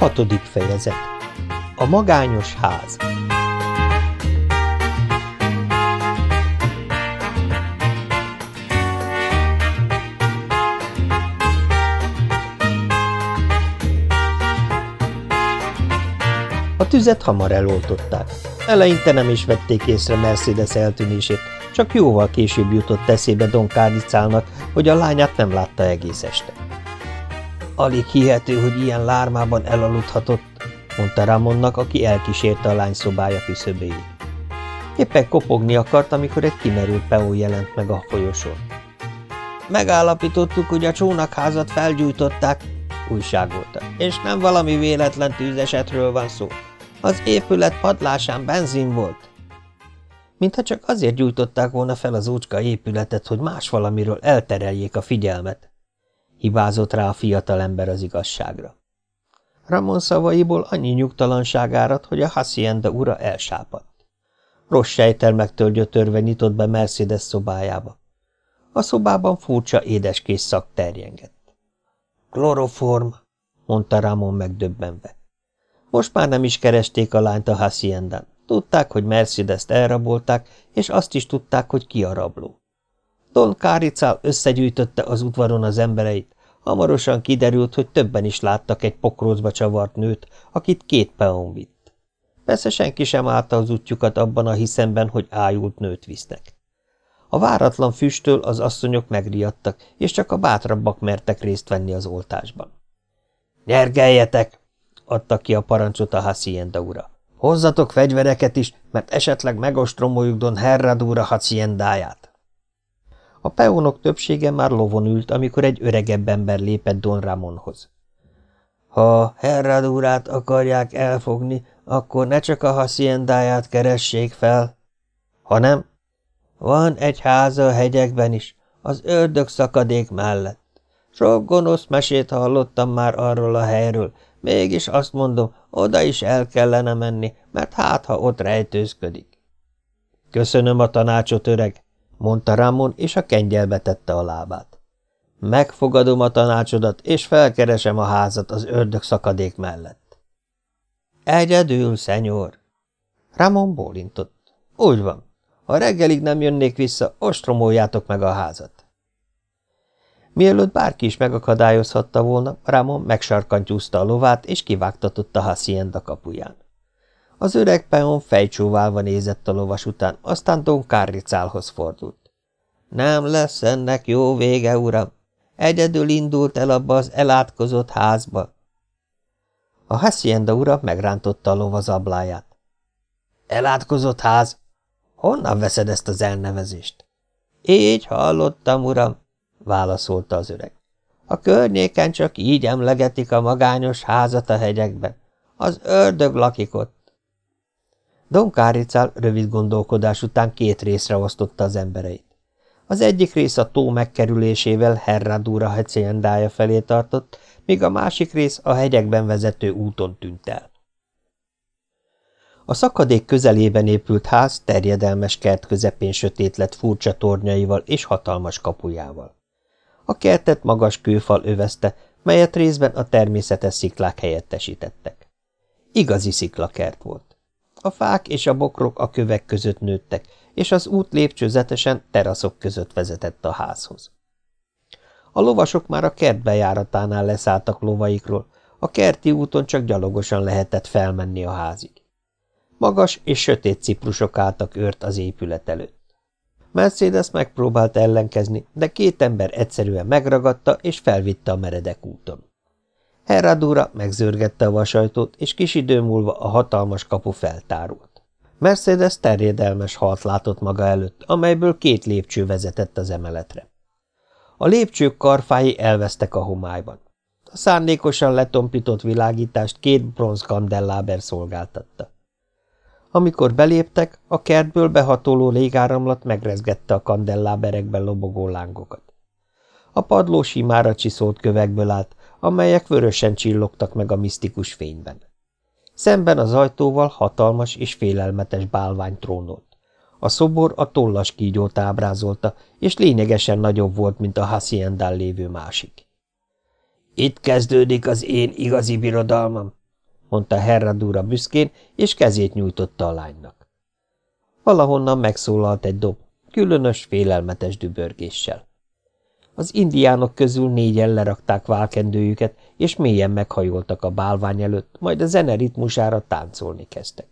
Hatodik fejezet A magányos ház A tüzet hamar eloltották. Eleinte nem is vették észre Mercedes eltűnését, csak jóval később jutott eszébe Don Kárnicának, hogy a lányát nem látta egész este. Alig hihető, hogy ilyen lármában elaludhatott, mondta Ramonnak, aki elkísérte a lány szobája küszöbéig. Éppen kopogni akart, amikor egy kimerült peó jelent meg a folyosón. Megállapítottuk, hogy a csónakházat felgyújtották, újságolta, és nem valami véletlen tűzesetről van szó. Az épület padlásán benzin volt. Mintha csak azért gyújtották volna fel az ócska épületet, hogy más valamiről eltereljék a figyelmet. Hibázott rá a fiatalember az igazságra. Ramon szavaiból annyi nyugtalanság árad, hogy a Hacienda ura elsápadt. Rossz sejtel megtörgyötörve nyitott be Mercedes szobájába. A szobában furcsa édeskés szak terjengett. Kloroform, mondta Ramon megdöbbenve. Most már nem is keresték a lányt a Haciendán. Tudták, hogy Mercedes-t elrabolták, és azt is tudták, hogy ki a rabló. Don Káricál összegyűjtötte az udvaron az embereit, hamarosan kiderült, hogy többen is láttak egy pokrócba csavart nőt, akit két peon vitt. Persze senki sem állta az útjukat abban a hiszemben, hogy ájult nőt visznek. A váratlan füsttől az asszonyok megriadtak, és csak a bátrabbak mertek részt venni az oltásban. – Nyergeljetek! – adta ki a parancsot a Hacienda ura. – Hozzatok fegyvereket is, mert esetleg megostromoljuk Don Herradura Haciendáját. A peónok többsége már lovon ült, amikor egy öregebb ember lépett Don Ramonhoz. Ha Herradurát akarják elfogni, akkor ne csak a Haciendáját keressék fel, hanem van egy háza a hegyekben is, az ördög szakadék mellett. Sok gonosz mesét hallottam már arról a helyről, mégis azt mondom, oda is el kellene menni, mert hát, ha ott rejtőzködik. Köszönöm a tanácsot, öreg, mondta Ramon, és a kengyelbe tette a lábát. Megfogadom a tanácsodat, és felkeresem a házat az ördög szakadék mellett. Egyedül, szenyor. Ramon bólintott. Úgy van. Ha reggelig nem jönnék vissza, ostromoljátok meg a házat. Mielőtt bárki is megakadályozhatta volna, Ramon megsarkantyúzta a lovát, és kivágtatott a Hacienda kapuján. Az öreg peon fejcsóválva nézett a lovas után, aztán Don Kárricálhoz fordult. Nem lesz ennek jó vége, uram. Egyedül indult el abba az elátkozott házba. A Hacienda ura megrántotta a lova zabláját. Elátkozott ház? Honnan veszed ezt az elnevezést? Így hallottam, uram, válaszolta az öreg. A környéken csak így emlegetik a magányos házat a hegyekben. Az ördög lakik ott. Don Káricál rövid gondolkodás után két részre osztotta az embereit. Az egyik rész a tó megkerülésével Herradura heciendája felé tartott, míg a másik rész a hegyekben vezető úton tűnt el. A szakadék közelében épült ház terjedelmes kert közepén sötét lett furcsa tornyaival és hatalmas kapujával. A kertet magas kőfal övezte, melyet részben a természetes sziklák helyettesítettek. Igazi sziklakert volt. A fák és a bokrok a kövek között nőttek, és az út lépcsőzetesen teraszok között vezetett a házhoz. A lovasok már a kert bejáratánál leszálltak lovaikról, a kerti úton csak gyalogosan lehetett felmenni a házig. Magas és sötét ciprusok álltak őrt az épület előtt. Mercedes megpróbált ellenkezni, de két ember egyszerűen megragadta és felvitte a meredek úton. Herradura megzörgette a vasajtót, és kis idő múlva a hatalmas kapu feltárult. Mercedes terjedelmes halt látott maga előtt, amelyből két lépcső vezetett az emeletre. A lépcsők karfái elvesztek a homályban. A szándékosan letompított világítást két bronzkandelláber szolgáltatta. Amikor beléptek, a kertből behatoló légáramlat megrezgette a kandelláberekben lobogó lángokat. A padló simára csiszolt kövekből állt, amelyek vörösen csillogtak meg a misztikus fényben. Szemben az ajtóval hatalmas és félelmetes bálvány trónolt. A szobor a tollas kígyót ábrázolta, és lényegesen nagyobb volt, mint a Haciendán lévő másik. Itt kezdődik az én igazi birodalmam, mondta Herradura büszkén, és kezét nyújtotta a lánynak. Valahonnan megszólalt egy dob, különös, félelmetes dübörgéssel. Az indiánok közül négyen lerakták válkendőjüket, és mélyen meghajoltak a bálvány előtt, majd a zene ritmusára táncolni kezdtek.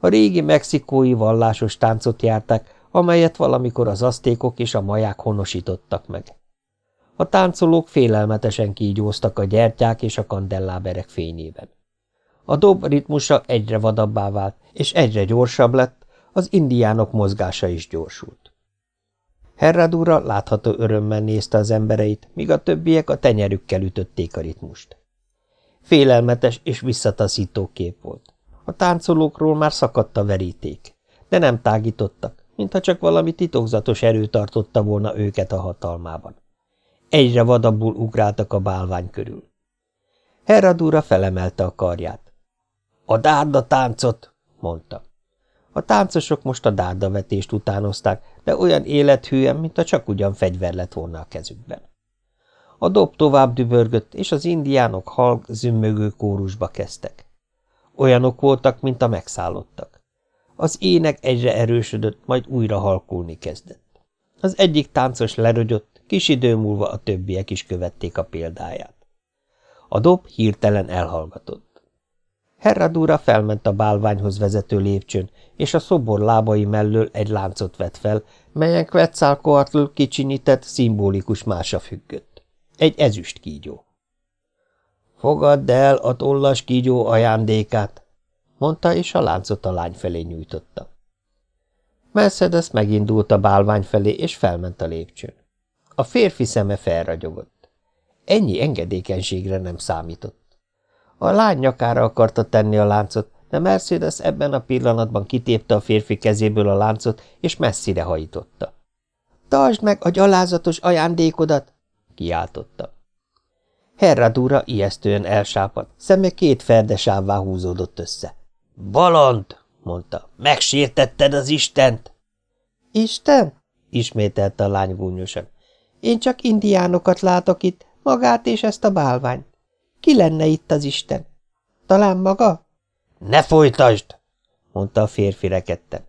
A régi mexikói vallásos táncot járták, amelyet valamikor az asztékok és a maják honosítottak meg. A táncolók félelmetesen kígyóztak a gyertyák és a kandelláberek fényében. A dob ritmusa egyre vadabbá vált, és egyre gyorsabb lett, az indiánok mozgása is gyorsult. Herradura látható örömmel nézte az embereit, míg a többiek a tenyerükkel ütötték a ritmust. Félelmetes és visszataszító kép volt. A táncolókról már szakadt a veríték, de nem tágítottak, mintha csak valami titokzatos erő tartotta volna őket a hatalmában. Egyre vadabbul ugráltak a bálvány körül. Herradura felemelte a karját. – A dárda táncot! – mondta. A táncosok most a dárdavetést utánozták, de olyan élethűen, mint a csak ugyan fegyver lett volna a kezükben. A dob tovább dübörgött, és az indiánok halk, zümmögő kórusba kezdtek. Olyanok voltak, mint a megszállottak. Az ének egyre erősödött, majd újra halkulni kezdett. Az egyik táncos lerögyött, kis idő múlva a többiek is követték a példáját. A dob hirtelen elhallgatott. Herradura felment a bálványhoz vezető lépcsőn, és a szobor lábai mellől egy láncot vett fel, melyen Quetzalcoatl kicsinyített, szimbolikus mása függött. Egy ezüst kígyó. – Fogadd el a tollas kígyó ajándékát! – mondta, és a láncot a lány felé nyújtotta. Mercedes megindult a bálvány felé, és felment a lépcsőn. A férfi szeme felragyogott. Ennyi engedékenységre nem számított. A lány nyakára akarta tenni a láncot, de Mercedes ebben a pillanatban kitépte a férfi kezéből a láncot, és messzire hajította. – Tartsd meg a gyalázatos ajándékodat! – kiáltotta. Herradura ijesztően elsápadt, szeme két ferdesávvá húzódott össze. – Baland! – mondta. – Megsértetted az Istent! – Isten? – ismételte a lány gúnyosan. – Én csak indiánokat látok itt, magát és ezt a bálványt. Ki lenne itt az Isten? Talán maga? Ne folytasd, mondta a férfi rekedten.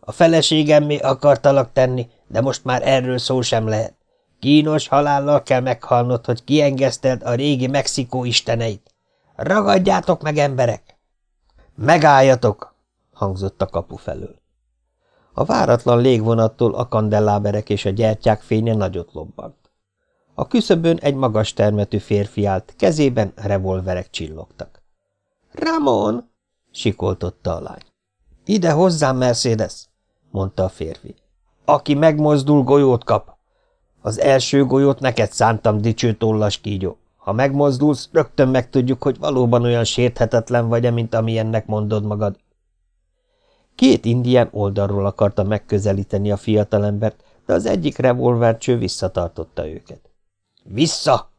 A feleségem mi akartalak tenni, de most már erről szó sem lehet. Kínos halállal kell meghalnod, hogy kiengeszted a régi Mexikó isteneit. Ragadjátok meg, emberek! Megálljatok! hangzott a kapu felől. A váratlan légvonattól a kandelláberek és a gyertyák fénye nagyot lobbant. A küszöbön egy magas termetű férfi állt, kezében revolverek csillogtak. – Ramon! – sikoltotta a lány. – Ide hozzám, Mercedes! – mondta a férfi. – Aki megmozdul, golyót kap. Az első golyót neked szántam, dicső tollas kígyó. Ha megmozdulsz, rögtön megtudjuk, hogy valóban olyan sérthetetlen vagy-e, mint amilyennek mondod magad. Két indián oldalról akarta megközelíteni a fiatalembert, de az egyik revolvercső visszatartotta őket. Vissza!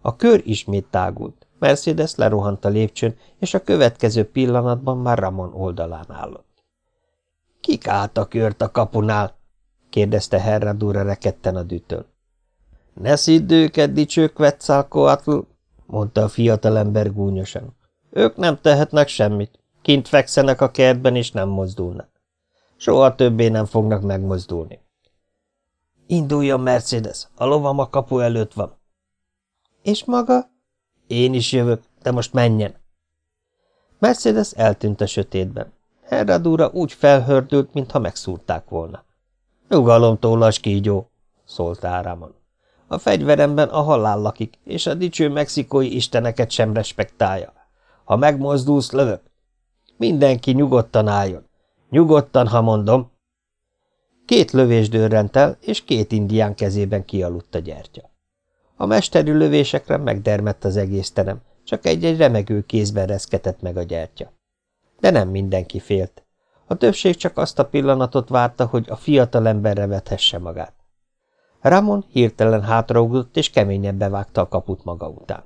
A kör ismét tágult. Mercedes lerohant a lépcsőn, és a következő pillanatban már Ramon oldalán állott. – Kik állt a kört a kapunál? – kérdezte Herradura rekedten a dütől. – Ne szidd őket, dicső Quetzalcoatl! – mondta a fiatalember gúnyosan. – Ők nem tehetnek semmit. Kint fekszenek a kertben, és nem mozdulnak. Soha többé nem fognak megmozdulni. Induljon, Mercedes, a lovam a kapu előtt van. És maga? Én is jövök, de most menjen. Mercedes eltűnt a sötétben. Herradura úgy felhördült, mintha megszúrták volna. Nyugalom, tollas kígyó, szólt Áramon. A fegyveremben a halál lakik, és a dicső mexikói isteneket sem respektálja. Ha megmozdulsz, lövök. Mindenki nyugodtan álljon. Nyugodtan, ha mondom. Két lövés dőrrent el, és két indián kezében kialudt a gyertya. A mesterű lövésekre megdermett az egész terem, csak egy-egy remegő kézben reszketett meg a gyertya. De nem mindenki félt. A többség csak azt a pillanatot várta, hogy a fiatal emberre vethesse magát. Ramon hirtelen hátraugrott, és keményen bevágta a kaput maga után.